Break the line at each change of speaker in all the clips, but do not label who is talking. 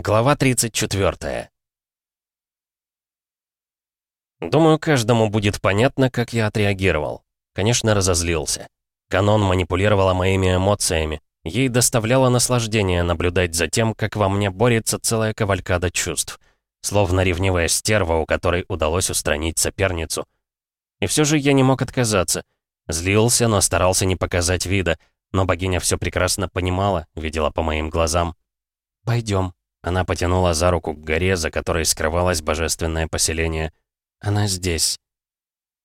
Глава 34. Думаю, каждому будет понятно, как я отреагировал. Конечно, разозлился. Канон манипулировала моими эмоциями. Ей доставляло наслаждение наблюдать за тем, как во мне борется целая кавалькада чувств. Словно ревнивая стерва, у которой удалось устранить соперницу. И все же я не мог отказаться. Злился, но старался не показать вида. Но богиня все прекрасно понимала, видела по моим глазам. «Пойдем», она потянула за руку к горе, за которой скрывалось божественное поселение. «Она здесь».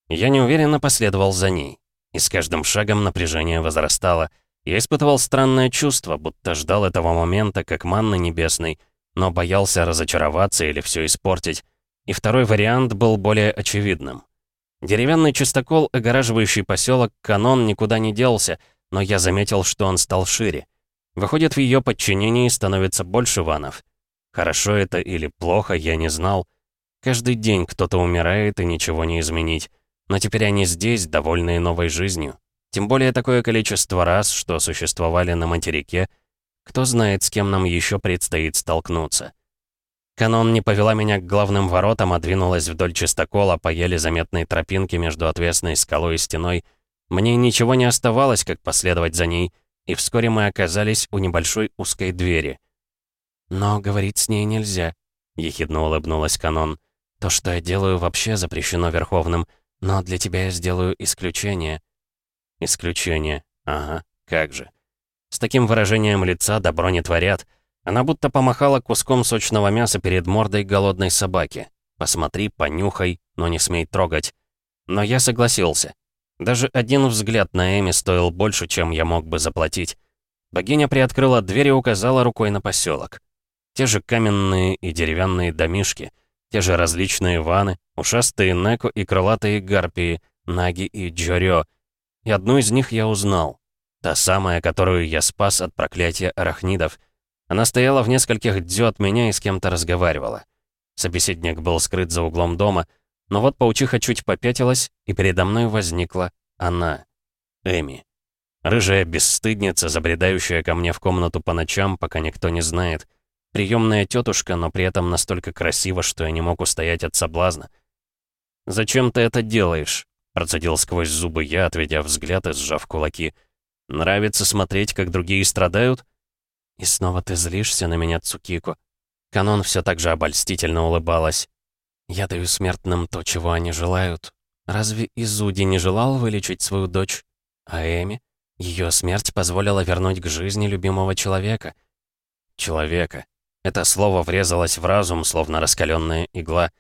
Я неуверенно последовал за ней. И с каждым шагом напряжение возрастало. Я испытывал странное чувство, будто ждал этого момента, как манны небесной, но боялся разочароваться или все испортить. И второй вариант был более очевидным. Деревянный чистокол, огораживающий поселок Канон, никуда не делся, но я заметил, что он стал шире. Выходит, в ее подчинении становится больше ванов. Хорошо это или плохо, я не знал. Каждый день кто-то умирает, и ничего не изменить. Но теперь они здесь, довольные новой жизнью. Тем более такое количество раз, что существовали на материке. Кто знает, с кем нам еще предстоит столкнуться. Канон не повела меня к главным воротам, а двинулась вдоль чистокола по еле заметной тропинке между отвесной скалой и стеной. Мне ничего не оставалось, как последовать за ней — и вскоре мы оказались у небольшой узкой двери. «Но говорить с ней нельзя», — ехидно улыбнулась Канон. «То, что я делаю, вообще запрещено Верховным, но для тебя я сделаю исключение». «Исключение? Ага, как же». С таким выражением лица добро не творят. Она будто помахала куском сочного мяса перед мордой голодной собаки. «Посмотри, понюхай, но не смей трогать». Но я согласился. Даже один взгляд на Эми стоил больше, чем я мог бы заплатить. Богиня приоткрыла дверь и указала рукой на поселок. Те же каменные и деревянные домишки, те же различные ваны, ушастые Неко и крылатые гарпии, Наги и Джорё. И одну из них я узнал. Та самая, которую я спас от проклятия арахнидов. Она стояла в нескольких дзё от меня и с кем-то разговаривала. Собеседник был скрыт за углом дома — но вот паучиха чуть попятилась, и передо мной возникла она, Эми. Рыжая бесстыдница, забредающая ко мне в комнату по ночам, пока никто не знает. Приемная тетушка, но при этом настолько красиво, что я не мог устоять от соблазна. «Зачем ты это делаешь?» — процедил сквозь зубы я, отведя взгляд и сжав кулаки. «Нравится смотреть, как другие страдают?» «И снова ты злишься на меня, Цукико?» Канон все так же обольстительно улыбалась. Я даю смертным то, чего они желают. Разве Изуди не желал вылечить свою дочь? А Эми? Ее смерть позволила вернуть к жизни любимого человека. Человека. Это слово врезалось в разум, словно раскаленная игла.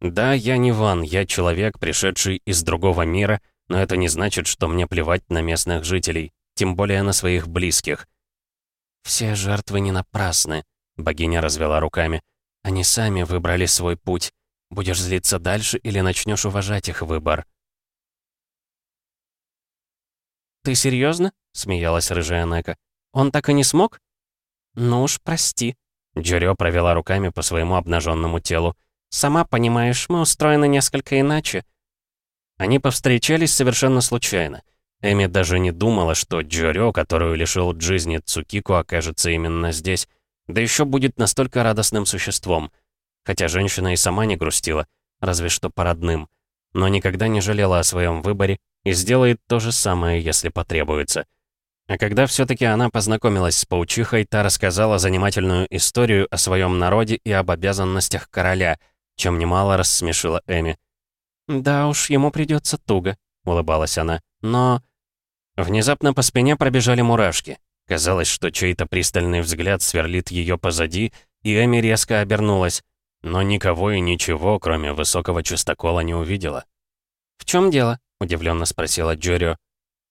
Да, я не Ван, я человек, пришедший из другого мира, но это не значит, что мне плевать на местных жителей, тем более на своих близких. «Все жертвы не напрасны», — богиня развела руками. «Они сами выбрали свой путь. Будешь злиться дальше или начнешь уважать их выбор?» «Ты серьезно? смеялась рыжая Нека. «Он так и не смог?» «Ну уж, прости». Джерё провела руками по своему обнаженному телу. «Сама понимаешь, мы устроены несколько иначе». Они повстречались совершенно случайно. Эми даже не думала, что Джорё, которую лишил жизни Цукико, окажется именно здесь. Да еще будет настолько радостным существом — Хотя женщина и сама не грустила, разве что по родным. Но никогда не жалела о своем выборе и сделает то же самое, если потребуется. А когда все-таки она познакомилась с паучихой, та рассказала занимательную историю о своем народе и об обязанностях короля, чем немало рассмешила Эми. «Да уж, ему придется туго», — улыбалась она. «Но...» Внезапно по спине пробежали мурашки. Казалось, что чей-то пристальный взгляд сверлит ее позади, и Эми резко обернулась но никого и ничего, кроме высокого чистокола, не увидела. «В чем дело?» — удивленно спросила Джорио.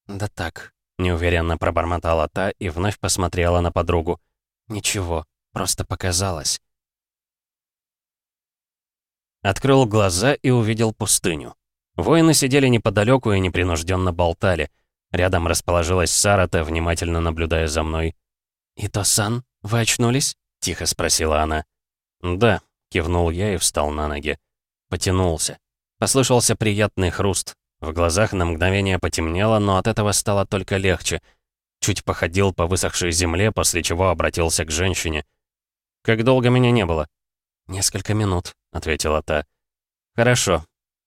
«Да так», — неуверенно пробормотала та и вновь посмотрела на подругу. «Ничего, просто показалось». Открыл глаза и увидел пустыню. Воины сидели неподалеку и непринужденно болтали. Рядом расположилась Сарата, внимательно наблюдая за мной. «Ито-сан, вы очнулись?» — тихо спросила она. «Да», Кивнул я и встал на ноги. Потянулся. Послышался приятный хруст. В глазах на мгновение потемнело, но от этого стало только легче. Чуть походил по высохшей земле, после чего обратился к женщине. Как долго меня не было?»
«Несколько минут», — ответила та.
«Хорошо.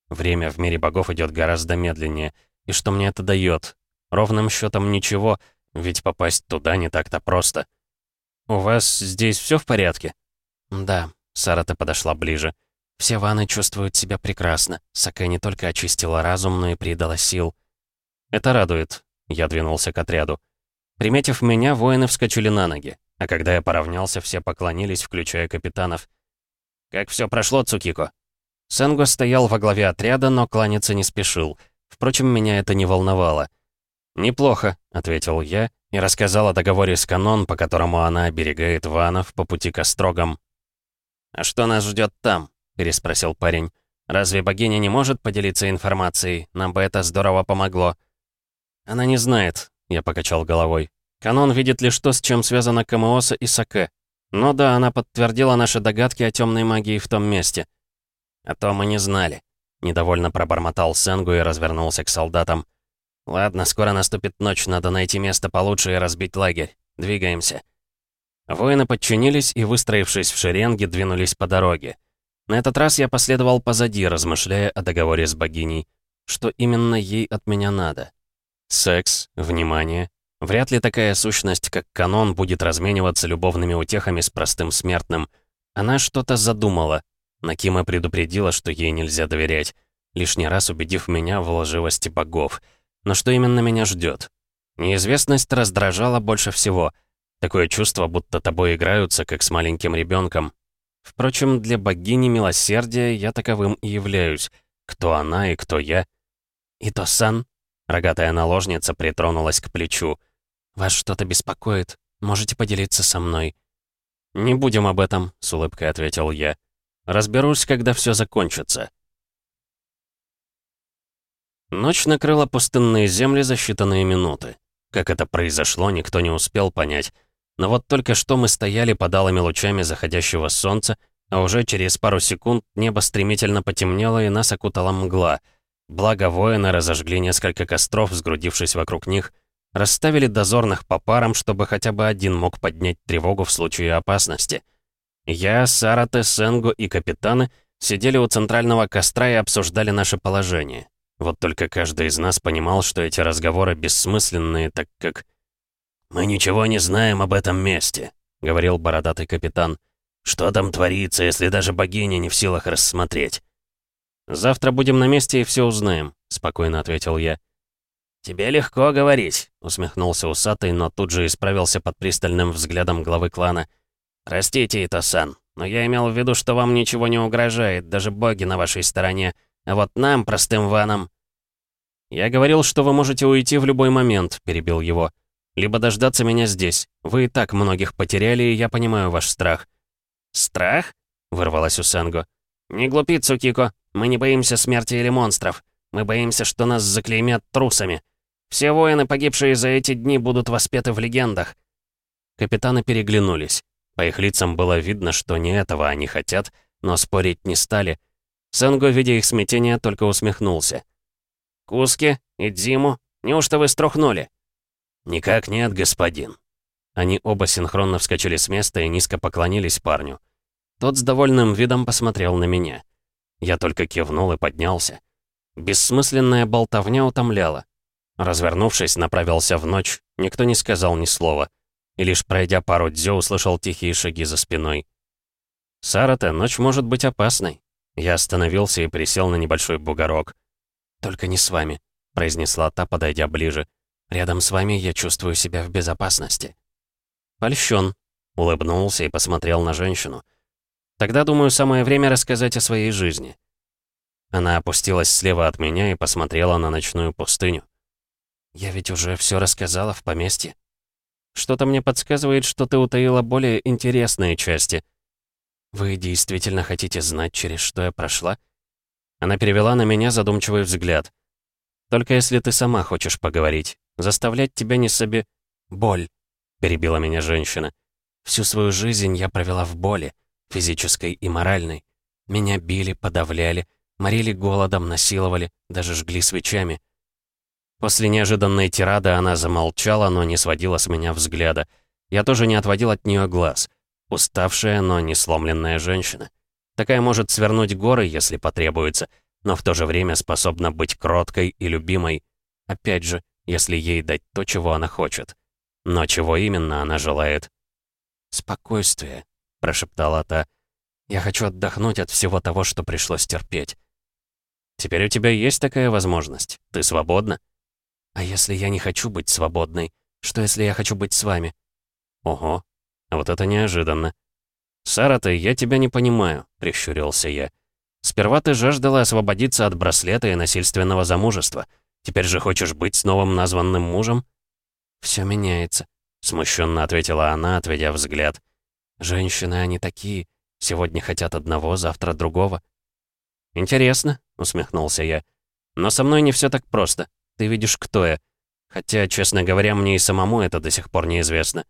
Время в мире богов идет гораздо медленнее. И что мне это дает? Ровным счетом ничего, ведь попасть туда не так-то просто. У вас здесь все в порядке?
Да, Сарата подошла ближе. Все ваны чувствуют себя прекрасно. Сакэ не только очистила разум, но и придала сил.
Это радует. Я двинулся к отряду. Приметив меня, воины вскочили на ноги. А когда я поравнялся, все поклонились, включая капитанов. «Как все прошло, Цукико?» Сенго стоял во главе отряда, но кланяться не спешил. Впрочем, меня это не волновало. «Неплохо», — ответил я и рассказал о договоре с Канон, по которому она оберегает ванов по пути к острогам. «А что нас ждет там?» — переспросил парень. «Разве богиня не может поделиться информацией? Нам бы это здорово помогло». «Она не знает», — я покачал головой. «Канон видит лишь то, с чем связано Камооса и Саке. Но да, она подтвердила наши догадки о темной магии в том месте». «А то мы не знали», — недовольно пробормотал Сенгу и развернулся к солдатам. «Ладно, скоро наступит ночь, надо найти место получше и разбить лагерь. Двигаемся». Воины подчинились и, выстроившись в шеренге, двинулись по дороге. На этот раз я последовал позади, размышляя о договоре с богиней. Что именно ей от меня надо? Секс, внимание. Вряд ли такая сущность, как канон, будет размениваться любовными утехами с простым смертным. Она что-то задумала. Накима предупредила, что ей нельзя доверять, лишний раз убедив меня в лживости богов — но что именно меня ждет? Неизвестность раздражала больше всего. Такое чувство, будто тобой играются, как с маленьким ребенком. Впрочем, для богини милосердия я таковым и являюсь. Кто она и кто я? «Ито-сан?» Рогатая наложница притронулась к плечу. «Вас что-то беспокоит? Можете поделиться со мной?» «Не будем об этом», — с улыбкой ответил я. «Разберусь, когда все закончится». Ночь накрыла пустынные земли за считанные минуты. Как это произошло, никто не успел понять. Но вот только что мы стояли под алыми лучами заходящего солнца, а уже через пару секунд небо стремительно потемнело и нас окутала мгла. Благо воины разожгли несколько костров, сгрудившись вокруг них, расставили дозорных по парам, чтобы хотя бы один мог поднять тревогу в случае опасности. Я, Сарате, Сенго и капитаны сидели у центрального костра и обсуждали наше положение. Вот только каждый из нас понимал, что эти разговоры бессмысленные, так как... «Мы ничего не знаем об этом месте», — говорил бородатый капитан. «Что там творится, если даже богиня не в силах рассмотреть?» «Завтра будем на месте и все узнаем», — спокойно ответил я. «Тебе легко говорить», — усмехнулся усатый, но тут же исправился под пристальным взглядом главы клана. «Простите, Итасан, но я имел в виду, что вам ничего не угрожает, даже боги на вашей стороне. А вот нам, простым ванам...» «Я говорил, что вы можете уйти в любой момент», — перебил его. «Либо дождаться меня здесь. Вы и так многих потеряли, и я понимаю ваш страх». «Страх?» — вырвалась у Сэнго. «Не глупи, Цукико. Мы не боимся смерти или монстров. Мы боимся, что нас заклеймят трусами. Все воины, погибшие за эти дни, будут воспеты в легендах». Капитаны переглянулись. По их лицам было видно, что не этого они хотят, но спорить не стали — Сэнго, видя их смятение, только усмехнулся. «Куски? Идзиму? Неужто вы струхнули?» «Никак нет, господин». Они оба синхронно вскочили с места и низко поклонились парню. Тот с довольным видом посмотрел на меня. Я только кивнул и поднялся. Бессмысленная болтовня утомляла. Развернувшись, направился в ночь, никто не сказал ни слова. И лишь пройдя пару дзё, услышал тихие шаги за спиной. «Сарата, ночь может быть опасной», я остановился и присел на небольшой бугорок. «Только не с вами», — произнесла та, подойдя ближе. «Рядом с вами я чувствую себя в безопасности». «Польщен», — улыбнулся и посмотрел на женщину. «Тогда, думаю, самое время рассказать о своей жизни». Она опустилась слева от меня и посмотрела на ночную пустыню. «Я ведь уже все рассказала в поместье. Что-то мне подсказывает, что ты утаила более интересные части», «Вы действительно хотите знать, через что я прошла?» Она перевела на меня задумчивый взгляд. «Только если ты сама хочешь поговорить. Заставлять тебя не себе...» «Боль», — перебила меня женщина. «Всю свою жизнь я провела в боли, физической и моральной. Меня били, подавляли, морили голодом, насиловали, даже жгли свечами». После неожиданной тирады она замолчала, но не сводила с меня взгляда. Я тоже не отводил от нее глаз — Уставшая, но не сломленная женщина. Такая может свернуть горы, если потребуется, но в то же время способна быть кроткой и любимой. Опять же, если ей дать то, чего она хочет. Но чего именно она желает?
«Спокойствие», — прошептала та. «Я хочу отдохнуть от всего того, что пришлось терпеть».
«Теперь у тебя есть такая возможность? Ты свободна?»
«А если я не хочу быть свободной? Что, если я хочу быть с вами?»
«Ого, вот это неожиданно». «Сара, ты, я тебя не понимаю», — прищурился я. «Сперва ты жаждала освободиться от браслета и насильственного замужества. Теперь же хочешь быть с новым названным мужем?»
«Все меняется», — смущенно ответила она, отведя взгляд. «Женщины, они такие. Сегодня хотят одного, завтра другого».
«Интересно», — усмехнулся я. «Но со мной не все так просто. Ты видишь, кто я. Хотя, честно говоря, мне и самому это до сих пор неизвестно».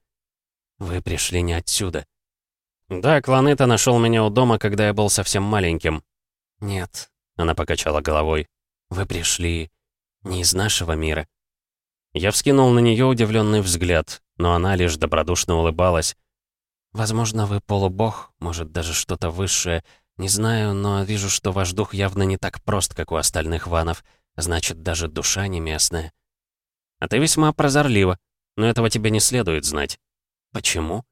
«Вы пришли не отсюда».
«Да, Кланыта нашел меня у дома, когда я был совсем маленьким».
«Нет», —
она покачала головой.
«Вы пришли не из нашего мира».
Я вскинул на нее удивленный взгляд, но она лишь добродушно улыбалась.
«Возможно, вы полубог, может, даже что-то высшее. Не знаю, но вижу, что ваш дух явно не так прост, как у остальных ванов. Значит, даже душа не местная».
«А ты весьма прозорлива, но этого тебе не следует знать».
«Почему?»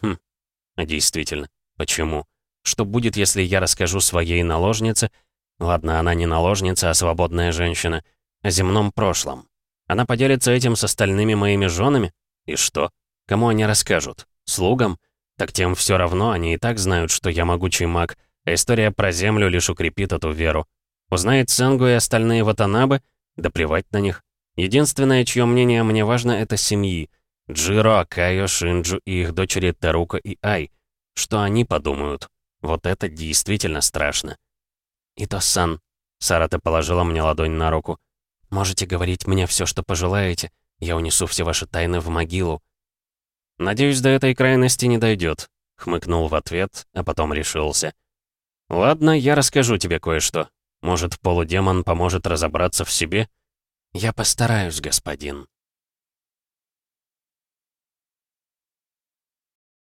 «Хм, а действительно, почему? Что будет, если я расскажу своей наложнице, ладно, она не наложница, а свободная женщина, о земном прошлом? Она поделится этим с остальными моими женами? И что? Кому они расскажут? Слугам? Так тем все равно, они и так знают, что я могучий маг, а история про землю лишь укрепит эту веру. Узнает Сенгу и остальные ватанабы? Да плевать на них. Единственное, чье мнение мне важно, это семьи. Джиро, Акайо, Шинджу и их дочери Тарука и Ай. Что они подумают? Вот это действительно страшно.
«Ито-сан», — Сарата положила мне ладонь на руку, — Можете говорить мне все, что пожелаете. Я унесу все ваши тайны в могилу».
«Надеюсь, до этой крайности не дойдет», — хмыкнул в ответ, а потом решился. «Ладно, я расскажу тебе кое-что. Может, полудемон поможет разобраться в себе?»
«Я постараюсь, господин».